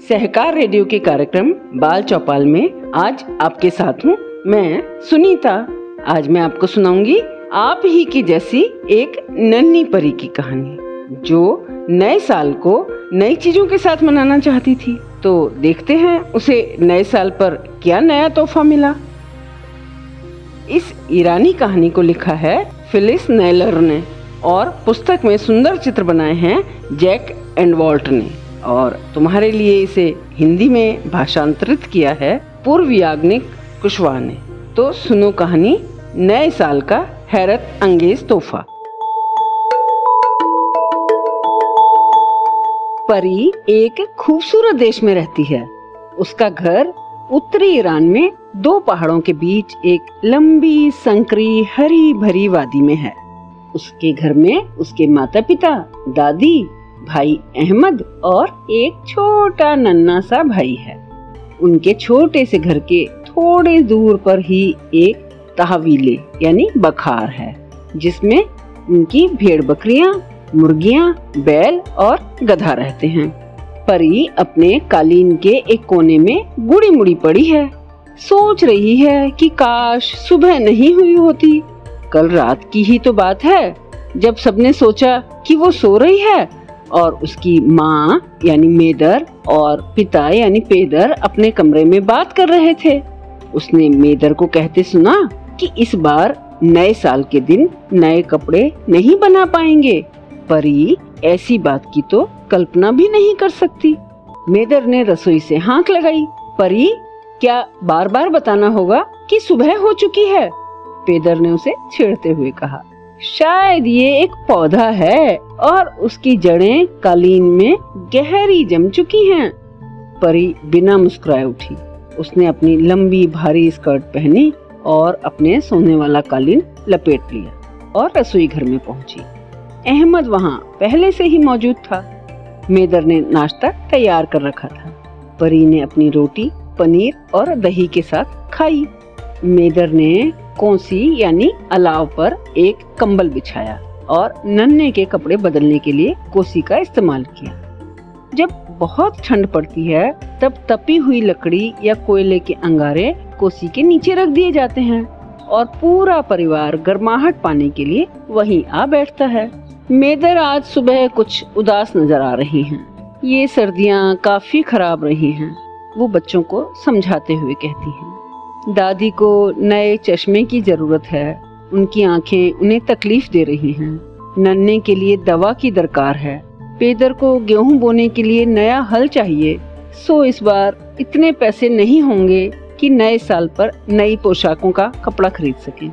सहकार radio के कार्यक्रम बाल चौपाल में आज आपके साथ हूँ मैं सुनीता। आज मैं आपको सुनाऊँगी आप ही की जैसी एक नन्ही परी की कहानी, जो नए साल को नई चीज़ों के साथ मनाना चाहती थी। तो देखते हैं उसे नए साल पर क्या नया तोहफा मिला। इस ईरानी कहानी को लिखा है फिलिस नेलर ने, और पुस्तक में सुंदर चित्र बनाए हैं जैक एंड वॉल्ट ने। और तुम्हारे लिए इसे हिंदी में भाषांतरित किया है पूर्व याग्निक कुशवाहा ने। तो सुनो कहानी, नए साल का हैरत अंगेज तोहफा। परी एक खूबसूरत देश में रहती है। उसका घर उत्तरी ईरान में दो पहाड़ों के बीच एक लंबी, संकरी, हरी भरी वादी में है। उसके घर में उसके माता पिता दादी भाई अहमद और एक छोटा नन्ना सा भाई है। उनके छोटे से घर के थोड़े दूर पर ही एक तहवीले यानी बखार है जिसमें उनकी भेड़ बकरियाँ, मुर्गियाँ, बैल और गधा रहते हैं। परी अपने कालीन के एक कोने में गुड़ी मुड़ी पड़ी है। सोच रही है कि काश सुबह नहीं हुई होती। कल रात की ही तो बात है जब सबने सोचा कि वो सो रही है और उसकी माँ, यानी मेदर और पिता, यानी पेदर, अपने कमरे में बात कर रहे थे। उसने मेदर को कहते सुना कि इस बार नए साल के दिन नए कपड़े नहीं बना पाएँगे। परी ऐसी बात की तो कल्पना भी नहीं कर सकती। मेदर ने रसोई से हाँक लगाई। परी, क्या बार बार बताना होगा कि सुबह हो चुकी है? पेदर ने उसे छेड़ते हुए कहा। शायद ये एक पौधा है और उसकी जड़ें कालीन में गहरी जम चुकी हैं। परी बिना मुस्कुराए उठी। उसने अपनी लंबी भारी स्कर्ट पहनी और अपने सोने वाला कालीन लपेट लिया और रसोई घर में पहुँची। अहमद वहाँ पहले से ही मौजूद था। मेदर ने नाश्ता तैयार कर रखा था। परी ने अपनी रोटी, पनीर और दही के साथ खाई। मेदर ने कोसी यानी अलाव पर एक कंबल बिछाया और नन्हे के कपड़े बदलने के लिए कोसी का इस्तेमाल किया जब बहुत ठंड पड़ती है, तब तपी हुई लकड़ी या कोयले के अंगारे कोसी के नीचे रख दिए जाते हैं और पूरा परिवार गर्माहट पाने के लिए वहीं आ बैठता है मेदर आज सुबह कुछ उदास नज़र आ रही हैं। ये सर्दियाँ काफ़ी खराब रही हैं। वो बच्चों को समझाते हुए कहती हैं। दादी को नए चश्मे की ज़रूरत है। उनकी आँखें उन्हें तकलीफ़ दे रही हैं। नन्हे के लिए दवा की दरकार है। पेदर को गेहूँ बोने के लिए नया हल चाहिए। सो इस बार इतने पैसे नहीं होंगे कि नए साल पर नई पोशाकों का कपड़ा खरीद सके।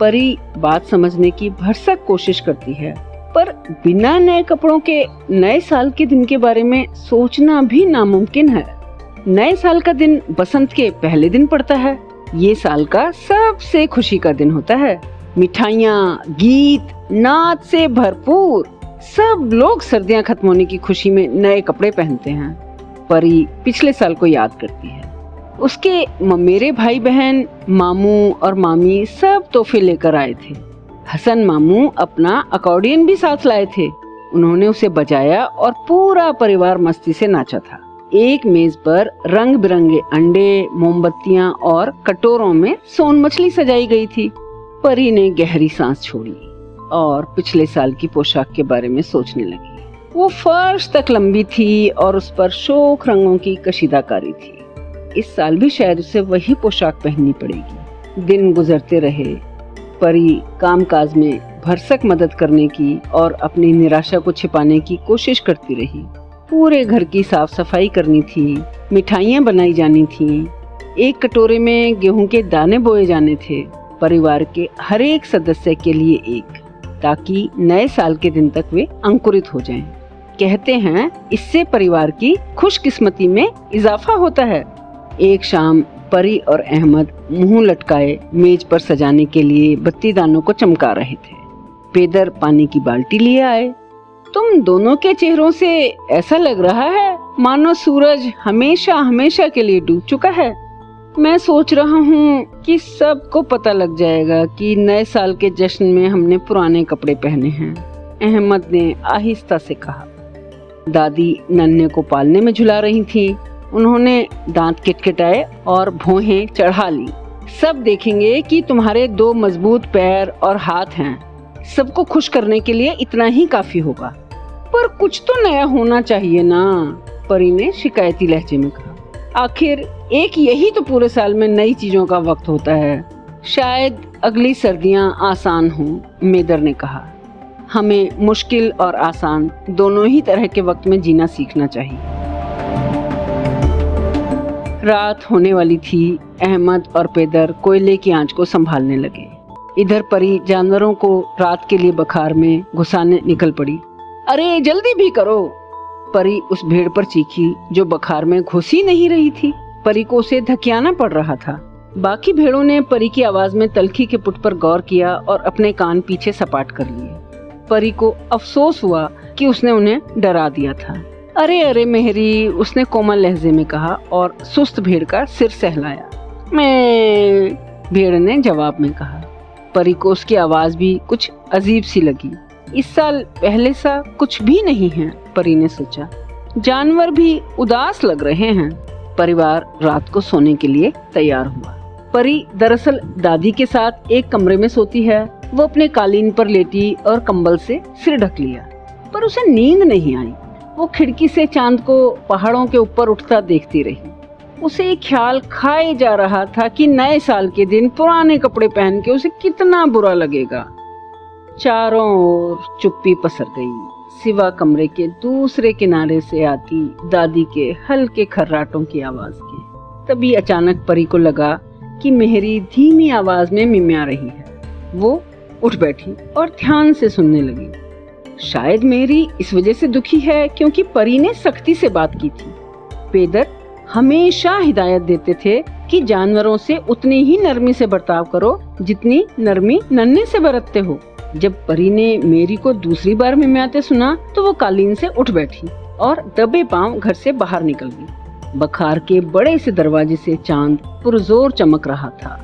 परी बात समझने की भरसक कोशिश करती है। पर बिना नए कपड़ों के नए साल के दिन के बारे में सोचना भी नामुमकिन है। नए साल का दिन बसंत के पहले दिन पड़ता है। ये साल का सबसे खुशी का दिन होता है। मिठाइयाँ, गीत, नाच से भरपूर। सब लोग सर्दियाँ खत्म होने की खुशी में नए कपड़े पहनते हैं। परी पिछले साल को याद करती है। उसके मेरे भाई बहन मामू और मामी सब तोहफे लेकर आए थे। हसन मामू अपना अकॉर्डियन भी साथ लाए थे। उन्होंने उसे बजाया और पूरा परिवार मस्ती से नाचा था। एक मेज पर रंग बिरंगे अंडे, मोमबत्तियाँ और कटोरों में सोन मछली सजाई गई थी। परी ने गहरी सांस छोड़ी और पिछले साल की पोशाक के बारे में सोचने लगी। वो फर्श तक लंबी थी और उस पर शोक रंगों की कशीदाकारी थी। इस साल भी शायद उसे वही पोशाक पहननी पड़ेगी। दिन गुजरते रहे। परी कामकाज में भरसक मदद करने की और अपनी निराशा को छिपाने की कोशिश करती रही। पूरे घर की साफ़ सफ़ाई करनी थी, मिठाइयाँ बनाई जानी थी। एक कटोरे में गेहूँ के दाने बोए जाने थे, परिवार के हर एक सदस्य के लिए एक, ताकि नए साल के दिन तक वे अंकुरित हो जाएँ। कहते हैं, इससे परिवार की खुशकिस्मती में इजाफा होता है। एक शाम, परी और अहमद मुँह लटकाए मेज पर सजाने के लिए बत्ती दानों को चमका रहे थे। पेदर पानी की बाल्टी लिए आए। तुम दोनों के चेहरों से ऐसा लग रहा है मानो सूरज हमेशा हमेशा के लिए डूब चुका है। मैं सोच रहा हूँ कि सबको पता लग जाएगा कि नए साल के जश्न में हमने पुराने कपड़े पहने हैं, अहमद ने आहिस्ता से कहा। दादी नन्हे को पालने में झुला रही थी। उन्होंने दांत किटकिटाए और भोहें चढ़ा ली। सब देखेंगे कि तुम्हारे दो मज़बूत पैर और हाथ हैं। सबको खुश करने के लिए इतना ही काफ़ी होगा। पर कुछ तो नया होना चाहिए ना। परी ने शिकायती लहजे में कहा। आखिर एक यही तो पूरे साल में नई चीज़ों का वक्त होता है। शायद अगली सर्दियाँ आसान हों, मेदर ने कहा। हमें मुश्किल और आसान दोनों ही तरह के वक्त में जीना सीखना चाहिए। रात होने वाली थी, अहमद और पेदर कोयले की आँच को संभालने लगे। इधर परी जानवरों को रात के लिए बखार में घुसाने निकल पड़ी। अरे जल्दी भी करो। परी उस भेड़ पर चीखी, जो बखार में घुस नहीं रही थी। परी को उसे धकियाना पड़ रहा था। बाकी भेड़ों ने परी की आवाज़ में तलखी के पुट पर गौर किया और अपने कान पीछे सपाट कर लिए। परी को अफसोस हुआ कि उसने उन्हें डरा दिया था। अरे अरे मेहरी, उसने कोमल लहजे में कहा और सुस्त भेड़ का सिर सहलाया। मैं, भेड़ ने जवाब में कहा। परी को उसकी आवाज़ भी कुछ अजीब सी लगी। इस साल पहले सा कुछ भी नहीं है, परी ने सोचा। जानवर भी उदास लग रहे हैं। परिवार रात को सोने के लिए तैयार हुआ। परी दरअसल दादी के साथ एक कमरे में सोती है। वो अपने कालीन पर लेटी और कंबल से सिर ढक लिया। पर उसे नींद नहीं आई। वो खिड़की से चाँद को पहाड़ों के ऊपर उठता देखती रही। उसे ख्याल खाए जा रहा था कि नए साल के दिन पुराने कपड़े पहन के उसे कितना बुरा लगेगा। चारों ओर चुप्पी पसर गई। सिवा कमरे के दूसरे किनारे से आती दादी के हल्के खर्राटों की आवाज़ के। तभी अचानक परी को लगा कि मेहरी धीमी आवाज़ में मिम्या रही है। वो उठ बैठी और ध्यान से सुनने लगी। शायद मेरी इस वजह से दुखी है क्योंकि परी ने सख्ती से बात की थी। पेदर हमेशा हिदायत देते थे कि जानवरों से उतनी ही नरमी से बर्ताव करो जितनी नरमी नन्हे से बरतते हो। जब परी ने मेरी को दूसरी बार मिम्याते सुना तो वो कालीन से उठ बैठी और दबे पाँव घर से बाहर निकल गई। बखार के बड़े से दरवाजे से चाँद पुरजोर चमक रहा था।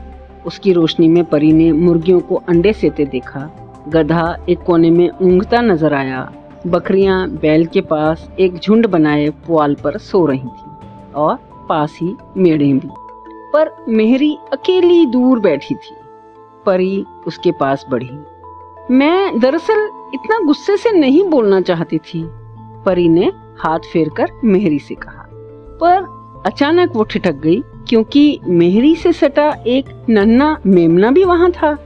उसकी रोशनी में परी ने मुर्गियों को अंडे सेते देखा। गधा एक कोने में ऊँगता नज़र आया। बकरियाँ बैल के पास एक झुंड बनाए पुआल पर सो रही थी और पास ही मेढ़े भी। पर मेहरी अकेली दूर बैठी थी। परी उसके पास बढ़ी। मैं दरअसल इतना गुस्से से नहीं बोलना चाहती थी। परी ने हाथ फेरकर मेहरी से कहा। पर अचानक वो ठिठक गई, क्योंकि मेहरी से सटा एक नन्ना मेमना भी वहाँ था।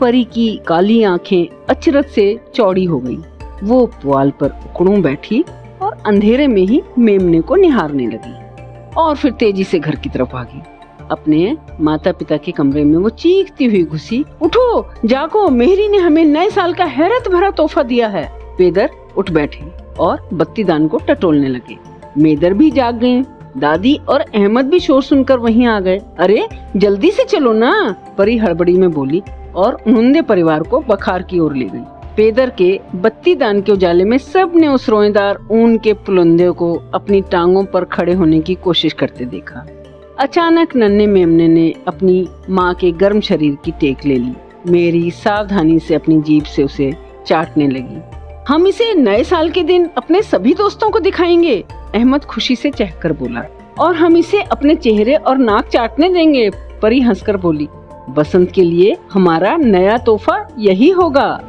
परी की काली आँखें अचरत से चौड़ी हो गई। वो पुआल पर उकड़ू बैठी और अंधेरे में ही मेमने को निहारने लगी और फिर तेज़ी से घर की तरफ़ भागी। अपने माता पिता के कमरे में वो चीखती हुई घुसी। उठो, जागो, मेहरी ने हमें नए साल का हैरत भरा तोहफा दिया है। पेदर उठ बैठे और बत्ती दान को टटोलने लगे। मेदर भी जाग गए, दादी और अहमद भी शोर सुनकर वहीं आ गए। अरे, जल्दी से चलो ना! परी हड़बड़ी में बोली और उन्होंने परिवार को बखार की ओर ले गई। पेदर के बत्ती दान के उजाले में सबने उस रोएदार, ऊन के पुलंदे को अपनी टांगों पर खड़े होने की कोशिश करते देखा। अचानक नन्हे मेमने ने अपनी माँ के गर्म शरीर की टेक ले ली। मेरी सावधानी से अपनी जीप से उसे चाटने लगी। हम इसे नए साल के दिन अपने सभी दोस्तों को दिखाएँगे, अहमद खुशी से चहकर बोला। और हम इसे अपने चेहरे और नाक चाटने देंगे, परी हंसकर बोली। बसंत के लिए हमारा नया तोहफा यही होगा।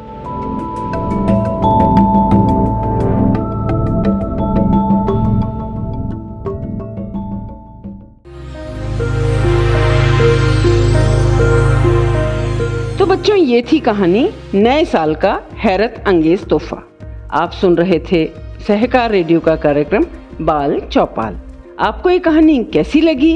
बच्चों, ये थी कहानी नए साल का हैरत अंगेज तोहफा। आप सुन रहे थे सहकार रेडियो का कार्यक्रम बाल चौपाल। आपको ये कहानी कैसी लगी?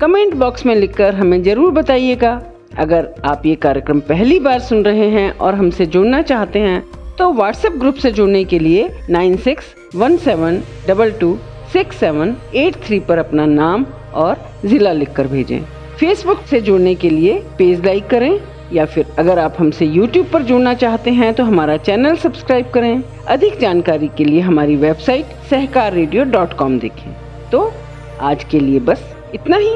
कमेंट बॉक्स में लिखकर हमें ज़रूर बताइएगा। अगर आप ये कार्यक्रम पहली बार सुन रहे हैं और हमसे जुड़ना चाहते हैं तो व्हाट्सएप ग्रुप से जुड़ने के लिए nine six one seven double two six seven eight three पर अपना नाम और जिला लिखकर भेजें। फेसबुक से जुड़ने के लिए पेज लाइक करें या फिर अगर आप हमसे यूट्यूब पर जुड़ना चाहते हैं तो हमारा चैनल सब्सक्राइब करें। अधिक जानकारी के लिए हमारी website Sahkar radio dot com देखें। तो आज के लिए बस इतना ही।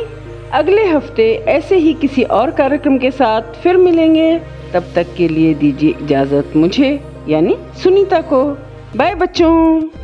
अगले हफ़्ते ऐसे ही किसी और कार्यक्रम के साथ फिर मिलेंगे। तब तक के लिए दीजिए इजाज़त मुझे, यानी सुनीता को। बाय बच्चों।